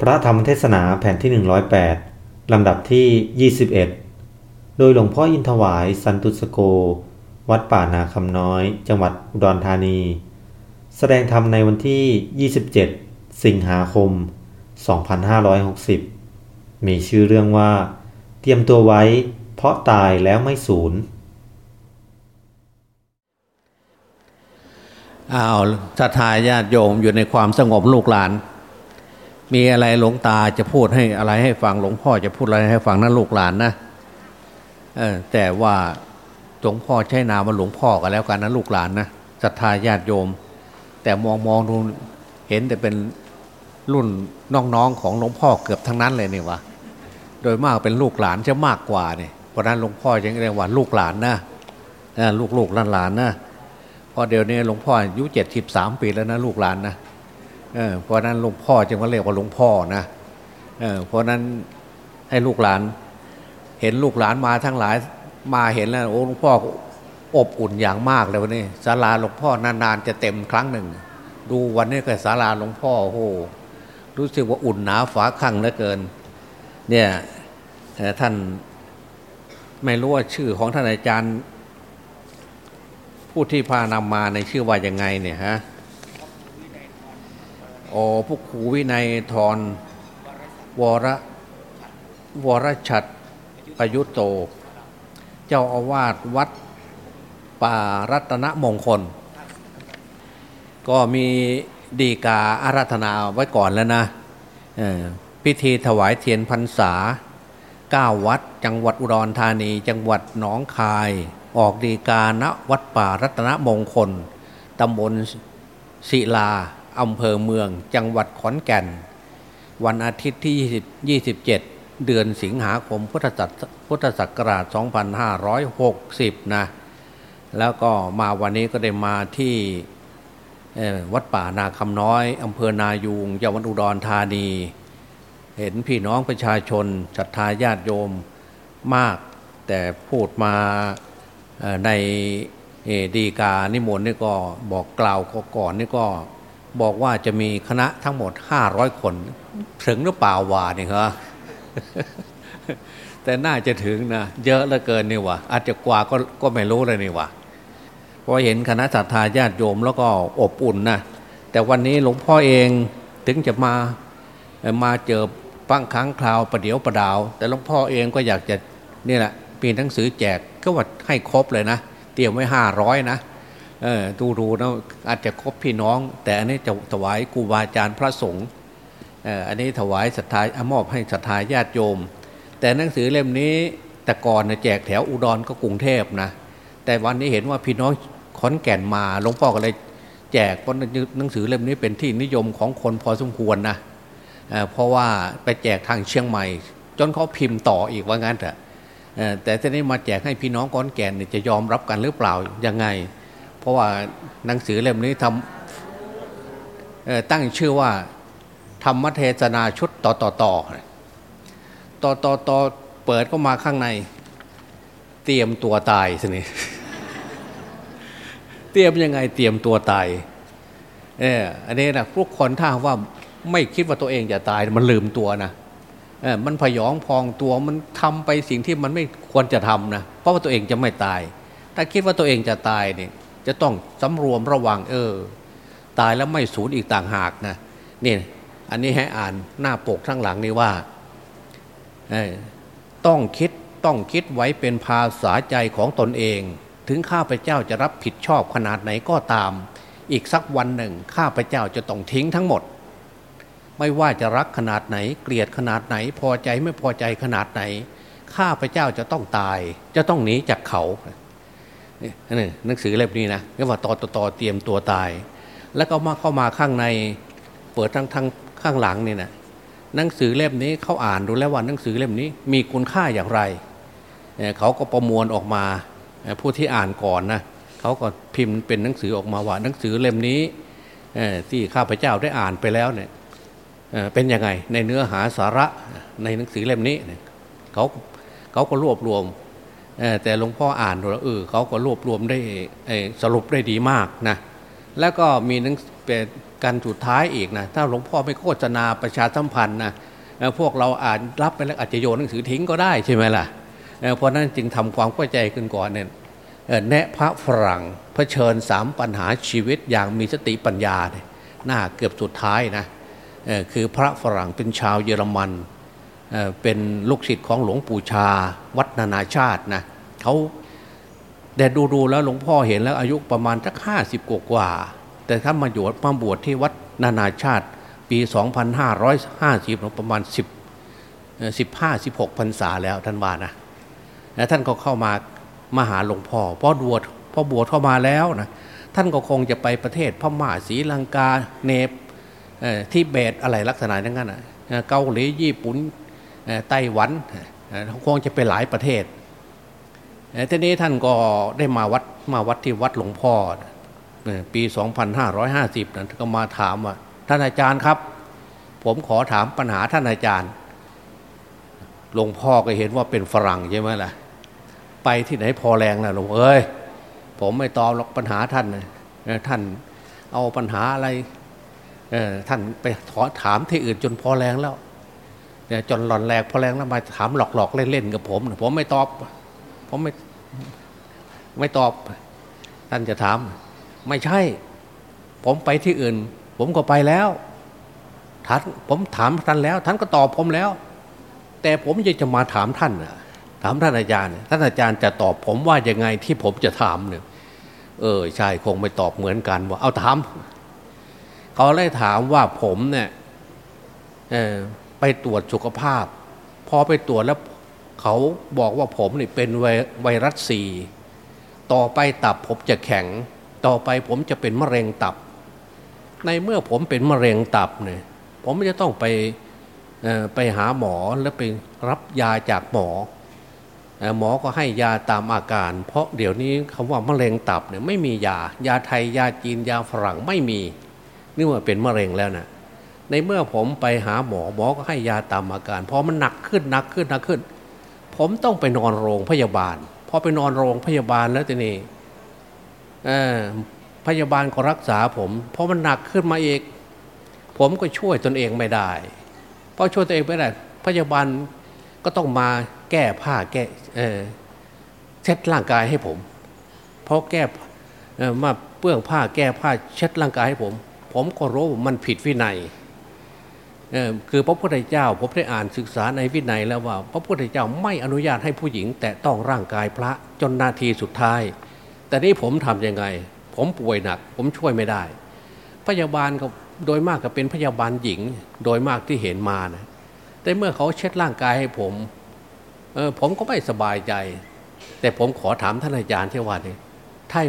พระธรรมเทศนาแผ่นที่ 108 ลำดับที่ 21 โดยหลวงพ่ออินทวายสันตุสโก วัดป่านาคำน้อย จังหวัดอุดรธานี แสดงธรรมในวันที่ 27 สิงหาคม 2560 มีชื่อเรื่องว่า เตรียมตัวไว้ เพราะตายแล้วไม่สูญอ้าวศรัทธาญาติโยมอยู่ในความสงบลูกหลาน มีอะไรหลวงตาจะพูดให้อะไรให้ฟังหลวงพ่อจะพูดอะไรให้ฟังนะลูกหลานนะเออแต่ว่าหลวงพ่อใช้นามว่าหลวงพ่อกันแล้วกันนะลูกหลานนะศรัทธาญาติโยม แต่มองมองดูเห็นแต่เป็นรุ่นน้องๆของหลวงพ่อเกือบทั้งนั้นเลยนี่วะโดยมากเป็นลูกหลานจะมากกว่าเนี่ยเพราะนั้นหลวงพ่อยังเรียกว่าลูกหลานนะลูกลูกหลานหลานนะพอเดี๋ยวนี้หลวงพ่ออายุเจ็ดสิบสามปีแล้วนะลูกหลานนะ เออเพราะนั้นหลวงพ่อจึงมาเรียกว่าหลวงพ่อนะเออเพราะนั้นให้ลูกหลาน เห็นลูกหลานมาทั้งหลายมาเห็นแล้วโอ้หลวงพ่ออบอุ่นอย่างมากเลยวันนี้ศาลาหลวงพ่อนานๆจะเต็มครั้งหนึ่ง ดูวันนี้ก็ศาลาหลวงพ่อโอ้รู้สึกว่าอุ่นหนาฝาขังเหลือเกิน เนี่ยท่านไม่รู้ว่าชื่อของท่านอาจารย์ ผู้ที่พานำมาในชื่อว่ายังไงเนี่ยฮะ โอ้ผู้ครูวินัยทรวรวรชัดประยุตโต เจ้าอาวาสวัดป่ารัตนมงคล ก็มีดีกาอาราธนาไว้ก่อนแล้วนะพิธีถวายเทียนพรรษาเก้าวัด จังหวัดอุดรธานี จังหวัดหนองคาย ออกดีกาณวัดป่ารัตนมงคลตำบลศิลา อำเภอเมืองจังหวัดขอนแก่น วันอาทิตย์ที่ 27 เดือนสิงหาคมพุทธศักพุทธศักราช 2560 นะ แล้วก็มาวันนี้ก็ได้มาที่วัดป่านาคำน้อยอำเภอนายูงจังหวัดอุดรธานี เห็นพี่น้องประชาชนศรัทธาญาติโยมมาก แต่พูดมาในดีกานิมนต์นี่ก็บอกกล่าวก่อนนี่ก็ บอกว่าจะมีคณะทั้งหมด500คน ถึงหรือเปล่าวานี่ครับแต่น่าจะถึงนะเยอะเหลือเกินนี่วะอาจจะกว่าก็ก็ไม่รู้เลยนี่วะพอเห็นคณะศรัทธาญาติโยมแล้วก็อบอุ่นนะแต่วันนี้หลวงพ่อเองถึงจะมามาเจอฟังครั้งคราวประเดี๋ยวประดาว แต่หลวงพ่อเองก็อยากจะนี่แหละปีหนังสือแจกก็ว่าให้ครบเลยนะ เตรียมไว้ห้าร้อยนะ เออดูดูนะอาจจะคบพี่น้อง แต่อันนี้จะถวายครูบาอาจารย์พระสงฆ์เอออันนี้ถวายศรัทธามอบให้ศรัทธาญาติโยม แต่หนังสือเล่มนี้แต่ก่อนนะแจกแถวอุดรก็กรุงเทพนะแต่วันนี้เห็นว่าพี่น้องขอนแก่นมาหลวงพ่อก็เลยแจกเพราะหนังสือเล่มนี้เป็นที่นิยมของคนพอสมควรนะเเพราะว่าไปแจกทางเชียงใหม่ จนเขาพิมพ์ต่ออีกว่างั้นเถอะแต่ทีนี้มาแจกให้พี่น้องก้อนแก่นจะยอมรับกันหรือเปล่ายังไง เพราะว่าหนังสือเล่มนี้ทำตั้งชื่อว่า ธรรมเทศนาชุดต่อต่อต่อต่อต่อต่อเปิดก็มาข้างใน เตรียมตัวตายสินี่เตรียมยังไงเตรียมตัวตายเอออันนี้นะพวกคนถ้าว่าไม่คิดว่าตัวเองจะตายมันลืมตัวนะเออมันพยองพองตัวมันทำไปสิ่งที่มันไม่ควรจะทำนะเพราะว่าตัวเองจะไม่ตาย ถ้าคิดว่าตัวเองจะตายเนี่ย จะต้องสำรวมระวังเออ ตายแล้วไม่สูญอีกต่างหากนะนี่อันนี้ให้อ่านหน้าปกทั้งหลังนี่ว่าต้องคิดต้องคิดไว้เป็นภาษาใจของตนเอง ถึงข้าพเจ้าจะรับผิดชอบขนาดไหนก็ตาม อีกสักวันหนึ่ง ข้าพเจ้าจะต้องทิ้งทั้งหมด ไม่ว่าจะรักขนาดไหน เกลียดขนาดไหน พอใจไม่พอใจขนาดไหน ข้าพเจ้าจะต้องตาย จะต้องหนีจากเขา นี่หนังสือเล่มนี้นะเรียกว่าต่อต่อเตรียมตัวตาย แล้วก็มาเข้ามาข้างในเปิดทั้งทั้งข้างหลังนี่นะหนังสือเล่มนี้เขาอ่านดูแล้วว่าหนังสือเล่มนี้มีคุณค่าอย่างไรเขาก็ประมวลออกมาผู้ที่อ่านก่อนนะเขาก็พิมพ์เป็นหนังสือออกมาว่าหนังสือเล่มนี้ที่ข้าพเจ้าได้อ่านไปแล้วเนี่ยเป็นยังไงในเนื้อหาสาระในหนังสือเล่มนี้เขาเขาก็รวบรวม แต่หลวงพ่ออ่านดูแล้วเออเขาก็รวบรวมได้สรุปได้ดีมากนะแล้วก็มีหนังเป็นการสุดท้ายอีกนะถ้าหลวงพ่อไม่โฆษณาประชาสัมพันธ์นะพวกเราอ่านรับไปแล้วอาจจะโยนหนังสือทิ้งก็ได้ใช่ไหมล่ะเพราะนั้นจึงทำความเข้าใจขึ้นก่อนเนี่ยแนะพระฝรั่งเผชิญสามปัญหาชีวิตอย่างมีสติปัญญาเนี่ยหน้าเกือบสุดท้ายนะคือพระฝรั่งเป็นชาวเยอรมัน เป็นลูกศิษย์ของหลวงปู่ชา วัดนานาชาตินะเขาแต่ดูๆแล้วหลวงพ่อเห็นแล้วอายุประมาณสักห้าสิบกว่า แต่ถ้ามาอยู่มาบวชที่วัดนานาชาติ ปี 2550ประมาณ 10 15 16พรรษาแล้วท่านว่านะแล้วท่านก็เข้ามามาหาหลวงพ่อพอบวชพอบวชเข้ามาแล้วนะท่านก็คงจะไปประเทศพม่าศรีลังกาเนปที่เบตอะไรลักษณะนั้นนะเกาหลีญี่ปุ่น ไต้หวันคงจะไปหลายประเทศทีนี้ท่านก็ได้มาวัดมาวัดที่วัดหลวงพ่อปี 2550นั้นก็มาถามว่าท่านอาจารย์ครับ ผมขอถามปัญหาท่านอาจารย์หลวงพ่อก็เห็นว่าเป็นฝรั่งใช่ไหมล่ะ ไปที่ไหนพอแรงนะหลวงเอ้ยผมไม่ตอบหรอกปัญหาท่านนะท่านเอาปัญหาอะไรท่านไปขอถามที่อื่นจนพอแรงแล้ว จนหลอนแหลกพอแรงแล้วมาถามหลอกๆเล่นๆกับผมผมไม่ตอบ ผมไม่ไม่ตอบ ท่านจะถาม ไม่ใช่ ผมไปที่อื่น ผมก็ไปแล้วท่านผมถามท่านแล้ว ท่านก็ตอบผมแล้ว แต่ผมยังจะมาถามท่านถามท่านอาจารย์ ท่านอาจารย์จะตอบผมว่ายังไงที่ผมจะถามเนี่ย เออใช่คงไม่ตอบเหมือนกันว่าเอาถามเขาเลยถามว่าผมเนี่ย ไปตรวจสุขภาพ พอไปตรวจแล้วเขาบอกว่าผมนี่เป็นไวรัสซีต่อไปตับผมจะแข็ง ต่อไปผมจะเป็นมะเร็งตับ ในเมื่อผมเป็นมะเร็งตับเนี่ยผมจะต้องไปไปหาหมอแล้วไปรับยาจากหมอ หมอก็ให้ยาตามอาการ เพราะเดี๋ยวนี้คำว่ามะเร็งตับเนี่ยไม่มียา ยาไทยยาจีนยาฝรั่งไม่มีนี่ว่าเป็นมะเร็งแล้วนะ ในเมื่อผมไปหาหมอหมอก็ให้ยาตามอาการพอมันหนักขึ้นหนักขึ้นหนักขึ้น ผมต้องไปนอนโรงพยาบาลพอไปนอนโรงพยาบาลแล้วทีนี้พยาบาลก็รักษาผมเพราะมันหนักขึ้นมาอีกผมก็ช่วยตนเองไม่ได้เพราะช่วยตัวเองไม่ได้พยาบาลก็ต้องมาแก้ผ้าแก้เช็ดร่างกายให้ผม เพราะแก้มาเปื้องผ้าแก้ผ้าเช็ดร่างกายให้ผม ผมก็รู้มันผิดวินัย คือพระพุทธเจ้าผมได้อ่านศึกษาในวินัยแล้วว่า พระพุทธเจ้าไม่อนุญาตให้ผู้หญิง แต่ต้องร่างกายพระจนนาทีสุดท้าย แต่นี่ผมทํำยังไง ผมป่วยหนัก ผมช่วยไม่ได้ พยาบาลก็โดยมากก็เป็นพยาบาลหญิงโดยมากที่เห็นมานะแต่เมื่อเขาเช็ดร่างกายให้ผมเออผมก็ไม่สบายใจ แต่ผมขอถามท่านอาจารย์เช่ว่านี่ถ้า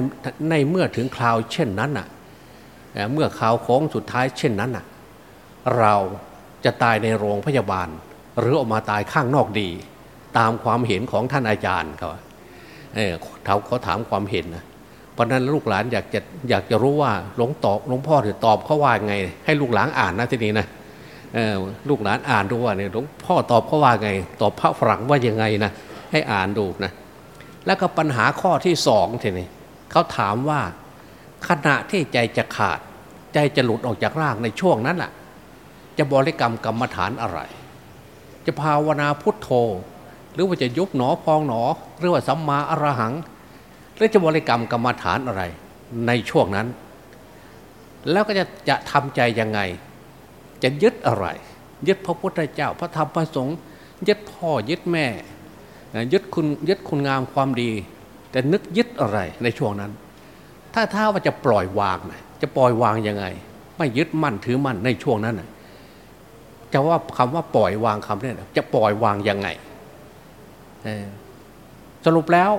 ในเมื่อถึงคราวเช่นนั้นอะเมื่อคราวโค้งสุดท้ายเช่นนั้นอะ เรา จะตายในโรงพยาบาล หรือออกมาตายข้างนอกดี ตามความเห็นของท่านอาจารย์เขาเออเขาเขาถามความเห็นนะเพราะนั้นลูกหลานอยากจะอยากจะรู้ว่าหลวงตอบหลวงพ่อถือตอบเขาว่าไง ให้ลูกหลานอ่านนะทีนี้นะลูกหลานอ่านดูว่าเนี่ยหลวงพ่อตอบเขาว่าไง ตอบพระฝรั่งว่ายังไงนะให้อ่านดูนะแล้วก็ปัญหาข้อที่สองทีนี้เขาถามว่าขณะที่ใจจะขาด ใจจะหลุดออกจากร่างในช่วงนั้นแหละ จะบริกรรมกรรมฐานอะไร จะภาวนาพุทโธ หรือว่าจะยุบหนอพองหนอ หรือว่าสัมมาอรหัง หรือจะบริกรรมกรรมฐานอะไร ในช่วงนั้น แล้วก็จะจะทำใจยังไง จะยึดอะไร ยึดพระพุทธเจ้า พระธรรมพระสงฆ์ยึดพ่อยึดแม่ยึดคุณยึดคุณงามความดี แต่นึกยึดอะไรในช่วงนั้น ถ้าถ้าว่าจะปล่อยวางจะปล่อยวางยังไง ไม่ยึดมั่นถือมั่นในช่วงนั้น จะว่าคำว่าปล่อยวางคำนี้จะปล่อยวางยังไงสรุปแล้ว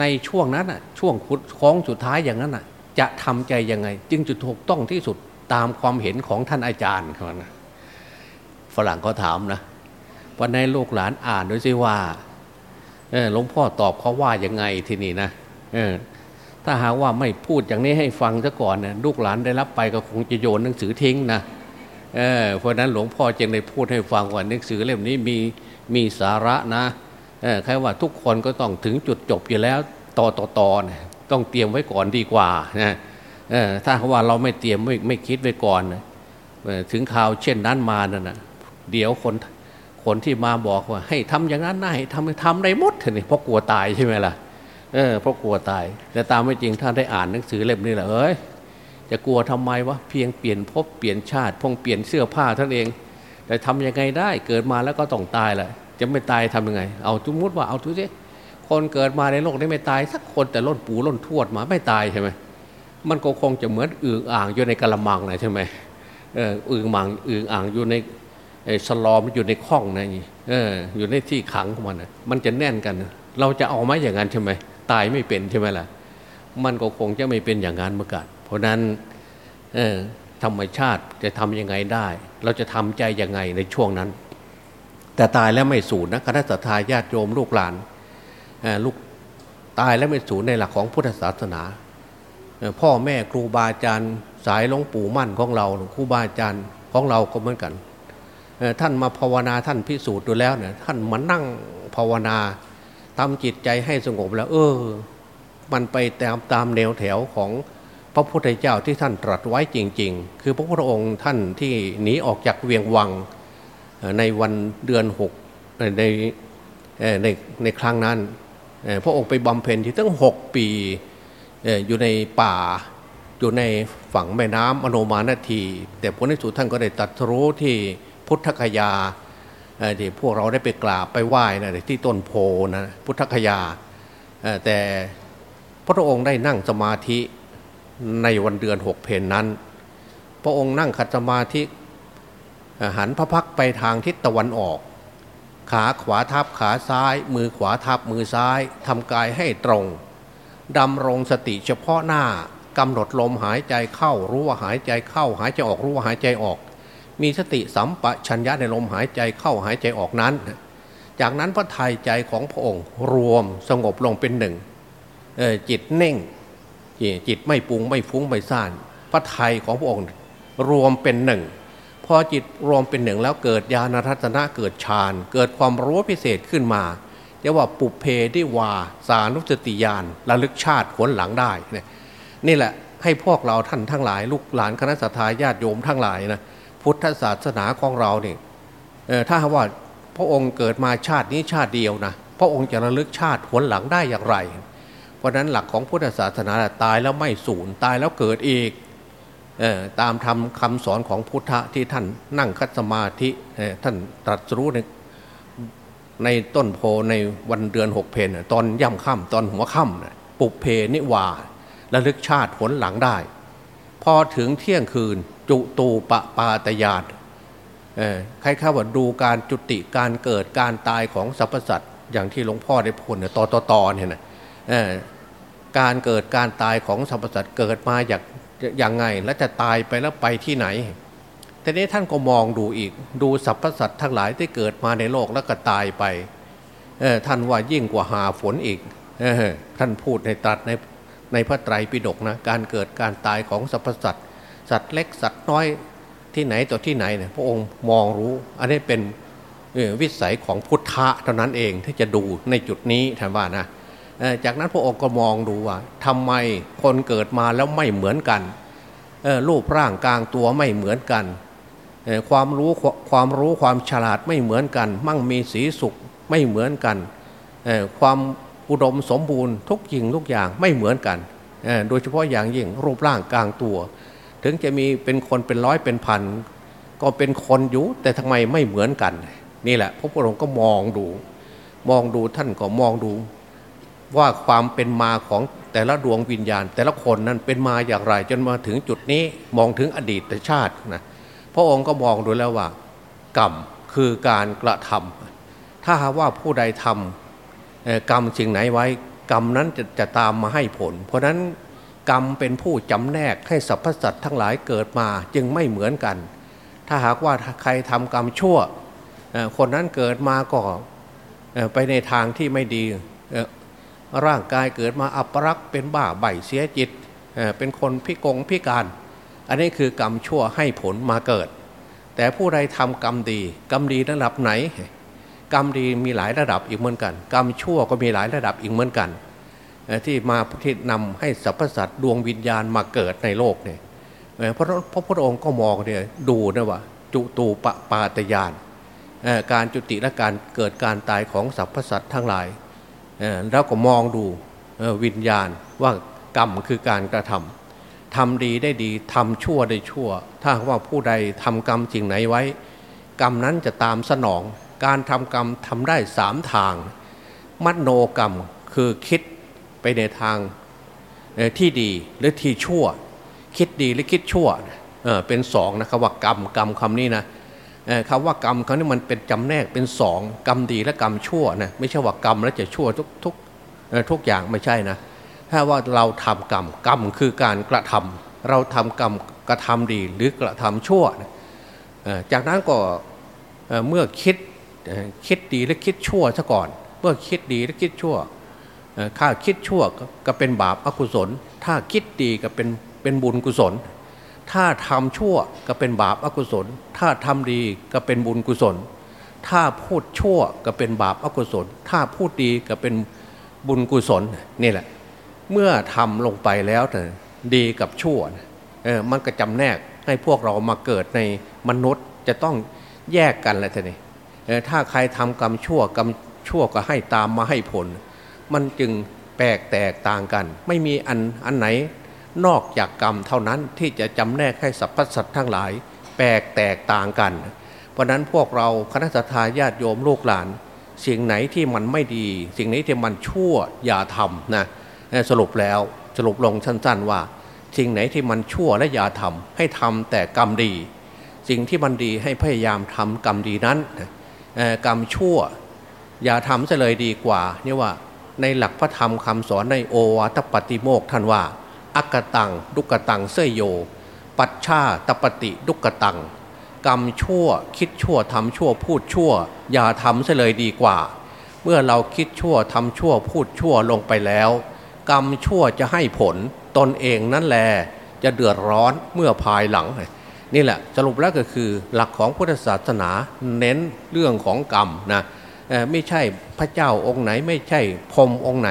ในช่วงนั้นอะช่วงคล้องสุดท้ายอย่างนั้นอะ จะทำใจยังไง จึงจะถูกต้องที่สุดตามความเห็นของท่านอาจารย์เขานะฝรั่งเขาถามนะวันในลูกหลานอ่านด้วยซิว่าหลวงพ่อตอบเขาว่ายังไงทีนี้นะถ้าหากว่าไม่พูดอย่างนี้ให้ฟังซะก่อนเนี่ยลูกหลานได้รับไปก็คงจะโยนหนังสือทิ้งนะ เเพราะนั้นหลวงพ่อจึงได้พูดให้ฟังว่าหนังสือเล่มนี้มีมีสาระนะแค่ว่าทุกคนก็ต้องถึงจุดจบอยู่แล้วต่อต่อต่อต้องเตรียมไว้ก่อนดีกว่านะเออถ้าว่าเราไม่เตรียมไม่ไม่คิดไว้ก่อนถึงข่าวเช่นนั้นมานั่นนะเดี๋ยวคนคนที่มาบอกว่า ให้ทำอย่างนั้นนะให้ทำทำได้หมดเนีเพราะกลัวตายใช่ไหมล่ะเออเพราะกลัวตาย แต่ตามไม่จริงถ้าได้อ่านหนังสือเล่มนี้แหละเอ้ย จะกลัวทำไมวะเพียงเปลี่ยนภพเปลี่ยนชาติพงเปลี่ยนเสื้อผ้าท่านเอง แต่ทำยังไงได้เกิดมาแล้วก็ต้องตายแหละจะไม่ตายทำยังไง เอาสมมติว่าเอาทุสิคนเกิดมาในโลกนี้ไม่ตาย สักคนแต่ล้นปูล้นทวดมาไม่ตายใช่ไหมมันก็คงจะเหมือนอึ่งอ่างอยู่ในกระมังนะใช่ไหมเอออึ่งมังอึ่งอ่างอยู่ในสลอมอยู่ในข้องนะนี่อยู่ในที่ขังของมันนะมันจะแน่นกัน เราจะเอาไหมอย่างนั้นใช่ไหมตายไม่เป็นใช่ไหมล่ะ มันก็คงจะไม่เป็นอย่างนั้นเมื่อกัน ราะนั้นธรรมชาติจะทำยังไงได้ เราจะทำใจยังไงในช่วงนั้น แต่ตายแล้วไม่สูญนะคณะสัตยาญาติโยมลูกหลานลูกตายแล้วไม่สูญในหลักของพุทธศาสนา พ่อแม่ครูบาอาจารย์สายหลวงปู่มั่นของเราครูบาอาจารย์ของเราก็เหมือนกันท่านมาภาวนาท่านพิสูจน์ดูแล้วเนี่ยท่านมานั่งภาวนาทำจิตใจให้สงบแล้ว เออ มันไปตามตามแนวแถวของ พระพุทธเจ้าที่ท่านตรัสไว้จริง ๆ คือพระพุทธองค์ท่านที่หนีออกจากเวียงวังในวันเดือนหกในในในครั้งนั้น พระองค์ไปบำเพ็ญที่ตั้งหกปีอยู่ในป่าอยู่ในฝั่งแม่น้ำอโนมานาที แต่ผลในสุดท่านก็ได้ตัดรู้ที่พุทธคยาที่พวกเราได้ไปกราบไปไหว้นะที่ต้นโพนะพุทธคยาแต่พระองค์ได้นั่งสมาธิ ในวันเดือนหกเพนนั้น พระองค์นั่งขัดสมาธิหันพระพักไปทางทิศตะวันออก ขาขวาทับขาซ้าย มือขวาทับมือซ้ายทำกายให้ตรงดำรงสติเฉพาะหน้ากำหนดลมหายใจเข้ารู้ว่าหายใจเข้า หายใจออกรู้ว่าหายใจออก มีสติสัมปชัญญะในลมหายใจเข้าหายใจออกนั้น จากนั้นพระทัยใจของพระองค์รวมสงบลงเป็นหนึ่งจิตเน่ง จิตไม่ปรุงไม่ฟุ้งไม่ซ่านพระไทยของพระองค์รวมเป็นหนึ่งพอจิตรวมเป็นหนึ่งแล้วเกิดญาณรัตนะเกิดฌานเกิดความรู้พิเศษขึ้นมาเรียกว่าปุเพได้วาสานุสติญาณระลึกชาติผลหลังได้เนี่ยนี่แหละให้พวกเราท่านทั้งหลาย ลูกหลานคณะสัตยาญาติโยมทั้งหลายนะพุทธศาสนาของเราเนี่ยถ้าว่าพระองค์เกิดมาชาตินี้ชาติเดียวนะพระองค์จะระลึกชาติผลหลังได้อย่างไร เพราะนั้นหลักของพุทธศาสนาตายแล้วไม่สูญตายแล้วเกิดอีกตามทำคำสอนของพุทธะที่ท่านนั่งคัดสมาธิท่านตรัสรู้ในในต้นโพในวันเดือนหกเพนตอนย่ำค่ำตอนหัวค่ำปุเพนิวาระลึกชาติผลหลังได้ พอถึงเที่ยงคืนจุตูปปาตยานใครข้าว่าดูการจุติการเกิดการตายของสรรพสัตว์อย่างที่หลวงพ่อได้พูดเนี่ยต่อต่อเนี่ยนะ การเกิดการตายของสรรพสัตว์เกิดมาอย่างอย่างไง และจะตายไปแล้วไปที่ไหนทีนี้ท่านก็มองดูอีก ดูสรรพสัตว์ทั้งหลายที่เกิดมาในโลกแล้วก็ตายไปท่านว่ายิ่งกว่าหาฝนอีกท่านพูดในตรัสในในพระไตรปิฎกนะการเกิดการตายของสรรพสัตว์สัตว์เล็กสัตว์น้อยที่ไหนต่อที่ไหนเนี่ยพระองค์มองรู้ อันนี้เป็นวิสัยของพุทธะเท่านั้นเองที่จะดูในจุดนี้ท่านว่านะ จากนั้นพระองค์ก็มองดูว่าทำไมคนเกิดมาแล้วไม่เหมือนกันรูปร่างกลางตัวไม่เหมือนกัน ความรู้ความรู้ความฉลาดไม่เหมือนกัน มั่งมีสีสุขไม่เหมือนกัน ความอุดมสมบูรณ์ทุกยิงทุกอย่างไม่เหมือนกัน โดยเฉพาะอย่างยิ่งรูปร่างกลางตัว ถึงจะมีเป็นคนเป็นร้อยเป็นพันก็เป็นคนอยู่แต่ทำไมไม่เหมือนกัน นี่แหละพระพุทธองค์ก็มองดู มองดูท่านก็มองดู ว่าความเป็นมาของแต่ละดวงวิญญาณ แต่ละคนนั้นเป็นมาอย่างไร จนมาถึงจุดนี้มองถึงอดีตชาตินะพระองค์ก็มองดูแล้วว่า กรรมคือการกระทำถ้าหากว่าผู้ใดทำกรรมสิ่งไหนไว้ กรรมนั้นจะจะตามมาให้ผล เพราะนั้นกรรมเป็นผู้จำแนกให้สรรพสัตว์ทั้งหลายเกิดมาจึงไม่เหมือนกัน ถ้าหากว่าใครทำกรรมชั่ว คนนั้นเกิดมาก็ไปในทางที่ไม่ดี ร่างกายเกิดมาอัปรักเป็นบ้าใบเสียจิตเป็นคนพิกงพิการ อันนี้คือกรรมชั่วให้ผลมาเกิด แต่ผู้ใดทำกรรมดี กรรมดีระดับไหน กรรมดีมีหลายระดับอีกเหมือนกัน กรรมชั่วก็มีหลายระดับอีกเหมือนกัน ที่มาที่นำให้สรรพสัตว์ดวงวิญญาณมาเกิดในโลกเนี่ยเพราะพระพุทธองค์ก็มองเนี่ยดูนะว่า จุตูปปาตยานการจุติและการเกิดการตายของสรรพสัตว์ทั้งหลาย แล้วก็มองดูวิญญาณว่ากรรมคือการกระทำทำดีได้ดีทำชั่วได้ชั่ว ถ้าว่าผู้ใดทำกรรมจริงไหนไว้ กรรมนั้นจะตามสนอง การทำกรรมทำได้สามทาง มโนกรรมคือคิดไปในทางที่ดีหรือที่ชั่ว คิดดีหรือคิดชั่วเป็นสองนะครับว่ากรรมกรรมคำนี้นะ คำว่ากรรมเขานี่มันเป็นจำแนกเป็นสองกรรมดีและกรรมชั่วนะไม่ใช่ว่ากรรมแล้วจะชั่วทุกทุกทุกอย่างไม่ใช่นะ ถ้าว่าเราทำกรรมกรรมคือการกระทำเราทำกรรมกระทำดีหรือกระทำชั่วจากนั้นก็เมื่อคิดคิดดีและคิดชั่วซะก่อน เมื่อคิดดีและคิดชั่วถ้าคิดชั่วก็เป็นบาปอกุศล ถ้าคิดดีก็เป็นเป็นบุญกุศล ถ้าทำชั่วก็เป็นบาปอกุศล ถ้าทำดีก็เป็นบุญกุศล ถ้าพูดชั่วก็เป็นบาปอกุศล ถ้าพูดดีก็เป็นบุญกุศลนี่แหละ เมื่อทำลงไปแล้วเถอดีกับชั่วเออมันก็จำแนกให้พวกเรามาเกิดในมนุษย์จะต้องแยกกันแหละท่านี่ถ้าใครทำกรรมชั่วกรรมชั่วก็ให้ตามมาให้ผล มันจึงแปลกแตกต่างกัน ไม่มีอันอันไหน นอกจากกรรมเท่านั้นที่จะจำแนกให้สรรพสัตว์ทั้งหลายแปลกแตกต่างกัน เพราะนั้นพวกเราคณะทาญาติโยมลูกหลาน สิ่งไหนที่มันไม่ดี สิ่งไหนที่มันชั่วอย่าทำนะสรุปแล้วสรุปลงสั้นๆว่า สิ่งไหนที่มันชั่วและอย่าทำให้ทำแต่กรรมดี สิ่งที่มันดีให้พยายามทำกรรมดีนั้นกรรมชั่ว อย่าทำจะเลยดีกว่านี่ว่าในหลักพระธรรมคำสอนในโอวาทปฏิโมกท่านว่า อักตังดุกตังเสยโย ปัชชาตปฏิดุกตัง กรรมชั่วคิดชั่วทำชั่วพูดชั่ว อย่าทำเสเลยดีกว่า เมื่อเราคิดชั่วทำชั่วพูดชั่วลงไปแล้ว กรรมชั่วจะให้ผลตนเองนั่นแหละจะเดือดร้อนเมื่อภายหลัง นี่แหละสรุปแล้วก็คือหลักของพุทธศาสนาเน้นเรื่องของกรรมนะไม่ใช่พระเจ้าองค์ไหนไม่ใช่พรมองค์ไหน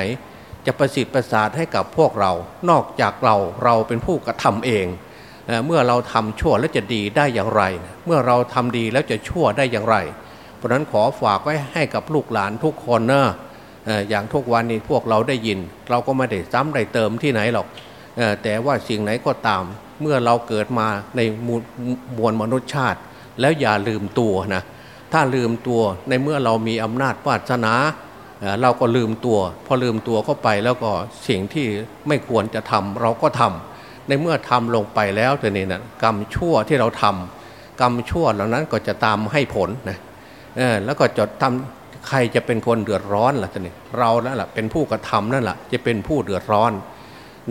จะประสิทธิ์ประสาทให้กับพวกเรา นอกจากเราเราเป็นผู้กระทำเองเเมื่อเราทำชั่วแล้วจะดีได้อย่างไร เมื่อเราทำดีแล้วจะชั่วได้อย่างไร เพราะนั้นขอฝากไว้ให้กับลูกหลานทุกคนนะอย่างทุกวันนี้พวกเราได้ยิน เราก็ไม่ได้ซ้ำได้เติมที่ไหนหรอกแต่ว่าสิ่งไหนก็ตาม เมื่อเราเกิดมาในมวลมนุษยชาติ แล้วอย่าลืมตัวนะถ้าลืมตัวในเมื่อเรามีอำนาจวาสนา เราก็ลืมตัว พอลืมตัวเข้าไปแล้วก็สิ่งที่ไม่ควรจะทำเราก็ทำในเมื่อทำลงไปแล้วแต่นี่นะกรรมชั่วที่เราทำกรรมชั่วเหล่านั้นก็จะตามให้ผลนะแล้วก็จะทำใครจะเป็นคนเดือดร้อนล่ะท่นี่เรานั่นแหละเป็นผู้กระทำนั่นแหละจะเป็นผู้เดือดร้อน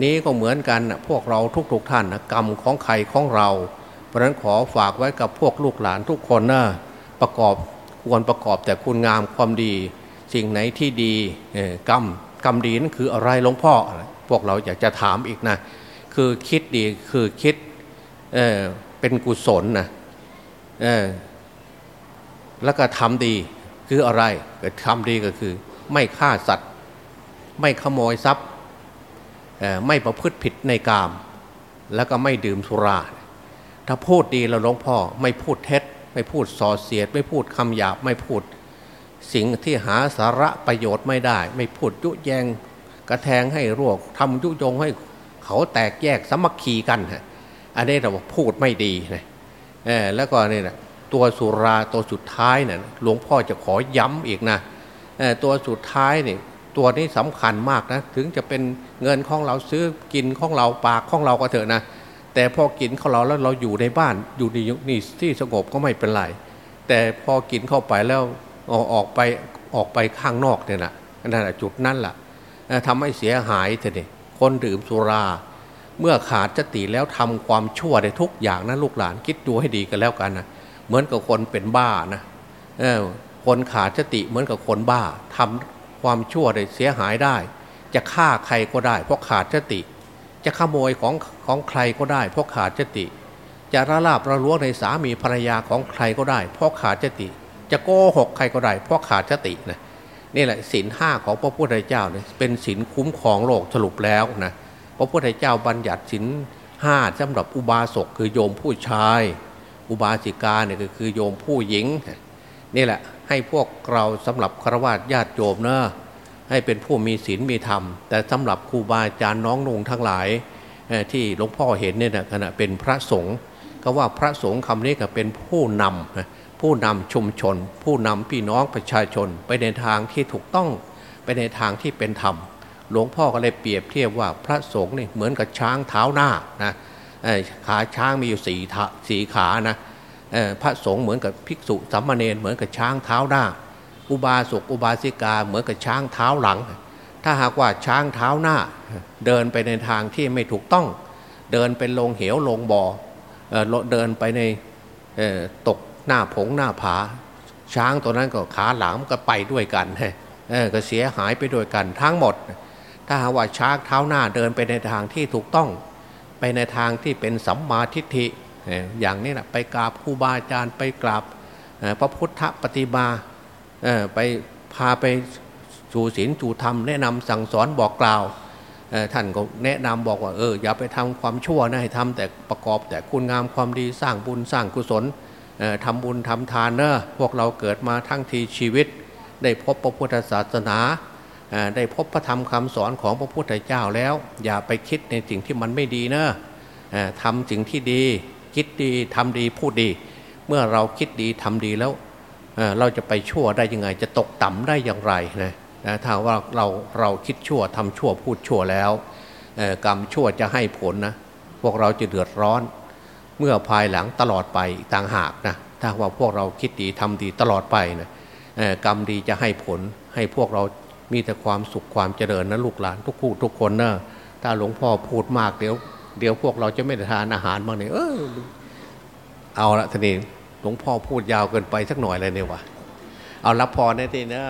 นี้ก็เหมือนกันนะพวกเราทุกๆทท่านนะกรรมของใครของเรา เพราะฉะนั้นขอฝากไว้กับพวกลูกหลานทุกคนนะประกอบควรประกอบแต่คุณงามความดี สิ่งไหนที่ดีกรรมกรรมดีนั่นคืออะไรหลวงพ่อ พวกเราอยากจะถามอีกนะ คือคิดดีคือคิดเเป็นกุศลนะแล้วก็ทำดีคืออะไรทำดีก็คือ ไม่ฆ่าสัตว์ ไม่ขโมยทรัพย์ไม่ประพฤติผิดในกาม แล้วก็ไม่ดื่มสุรา ถ้าพูดดีแล้วหลวงพ่อ ไม่พูดเท็จ ไม่พูดส่อเสียด ไม่พูดคำหยาบไม่พูด สิ่งที่หาสาระประโยชน์ไม่ได้ ไม่พูดยุแยงกระแทงให้ร่วทำยุยงให้เขาแตกแยกสมัคคีกันฮะอันนี้เราพูดไม่ดีนะเออแล้วก็นี่นะตัวสุราตัวสุดท้ายเนี่ยหลวงพ่อจะขอย้ำอีกนะเออตัวสุดท้ายเนี่ยตัวนี้สำคัญมากนะถึงจะเป็นเงินของเราซื้อกินของเราปากของเราก็เถอะนะแต่พอกินเข้าเราแล้วเราอยู่ในบ้านอยู่ในนี่ที่สงบก็ไม่เป็นไรแต่พอกินเข้าไปแล้ว ออกไปออกไปข้างนอกเนี่ยนะนั่นแหะจุดนั้นแหละทำให้เสียหายเถอะนี่คนดื่มสุรา เมื่อขาดสติแล้วทำความชั่วได้ทุกอย่างนะลูกหลานคิดดูให้ดีกันแล้วกันนะเหมือนกับคนเป็นบ้านะคนขาดสติเหมือนกับคนบ้าทำความชั่วได้เสียหายได้ จะฆ่าใครก็ได้ เพราะขาดสติ จะขโมยของของใครก็ได้ เพราะขาดสติ จะระลาบระล้วงในสามีภรรยาของใครก็ได้ เพราะขาดสติ จะโกหกใครก็ได้เพราะขาดสตินะนี่แหละศีลห้าของพระพุทธเจ้าเนี่ยเป็นศีลคุ้มครองโลกสรุปแล้วนะพระพุทธเจ้าบัญญัติศีลห้าสำหรับอุบาสกคือโยมผู้ชาย อุบาสิกาเนี่ยก็คือโยมผู้หญิง นี่แหละให้พวกเราสำหรับฆราวาสญาติโยมเนะให้เป็นผู้มีศีลมีธรรม แต่สำหรับครูบาอาจารย์น้องนุงทั้งหลายที่หลวงพ่อเห็นเนี่ยนะขณะเป็นพระสงฆ์ก็ว่าพระสงฆ์คำนี้ก็เป็นผู้นำ ผู้นำชุมชน ผู้นำพี่น้องประชาชน ไปในทางที่ถูกต้องไปในทางที่เป็นธรรม หลวงพ่อก็เลยเปรียบเทียบว่าพระสงฆ์นี่เหมือนกับช้างเท้าหน้านะขาช้างมีอยู่สี่สีขานะพระสงฆ์เหมือนกับภิกษุสัมมาเนนเหมือนกับช้างเท้าหน้า อุบาสกอุบาสิกาเหมือนกับช้างเท้าหลัง ถ้าหากว่าช้างเท้าหน้า เดินไปในทางที่ไม่ถูกต้อง เดินเป็นลงเหวลงบ่อเดินไปในตก หน้าผงหน้าผา ช้างตัวนั้นก็ขาหลังก็ไปด้วยกันก็เสียหายไปด้วยกันทั้งหมด ถ้าหากว่าช้างเท้าหน้าเดินไปในทางที่ถูกต้อง ไปในทางที่เป็นสัมมาทิฏฐิอย่างนี้นะไปกราบครูบาอาจารย์ไปกราบพระพุทธปฏิมาไปพาไปสู่ศีลสู่ธรรมแนะนำสั่งสอนบอกกล่าวท่านก็แนะนำบอกว่าเอออย่าไปทำความชั่วนะให้ทำแต่ประกอบแต่คุณงามความดีสร้างบุญสร้างกุศล ทำบุญทำทานเนอะพวกเราเกิดมาทั้งทีชีวิต ได้พบพระพุทธศาสนา ได้พบพระธรรมคำสอนของพระพุทธเจ้าแล้ว อย่าไปคิดในสิ่งที่มันไม่ดีเนอะทำสิ่งที่ดี คิดดีทำดีพูดดี เมื่อเราคิดดีทำดีแล้วเราจะไปชั่วได้ยังไง จะตกต่ำได้อย่างไรนะถ้าว่าเราเราคิดชั่วทำชั่วพูดชั่วแล้วกรรมชั่วจะให้ผลนะพวกเราจะเดือดร้อน เมื่อภายหลังตลอดไปต่างหากนะถ้าว่าพวกเราคิดดีทำดีตลอดไปนะกรรมดีจะให้ผลให้พวกเรามีแต่ความสุขความเจริญนะลูกหลานทุกคู่ทุกคนนะถ้าหลวงพ่อพูดมากเดี๋ยวเดี๋ยวพวกเราจะไม่ได้ทานอาหารบ้างเนี่ยเออเอาละทีนี้หลวงพ่อพูดยาวเกินไปสักหน่อยเลยเนี่ยวะเอารับพรได้ทีเนอะ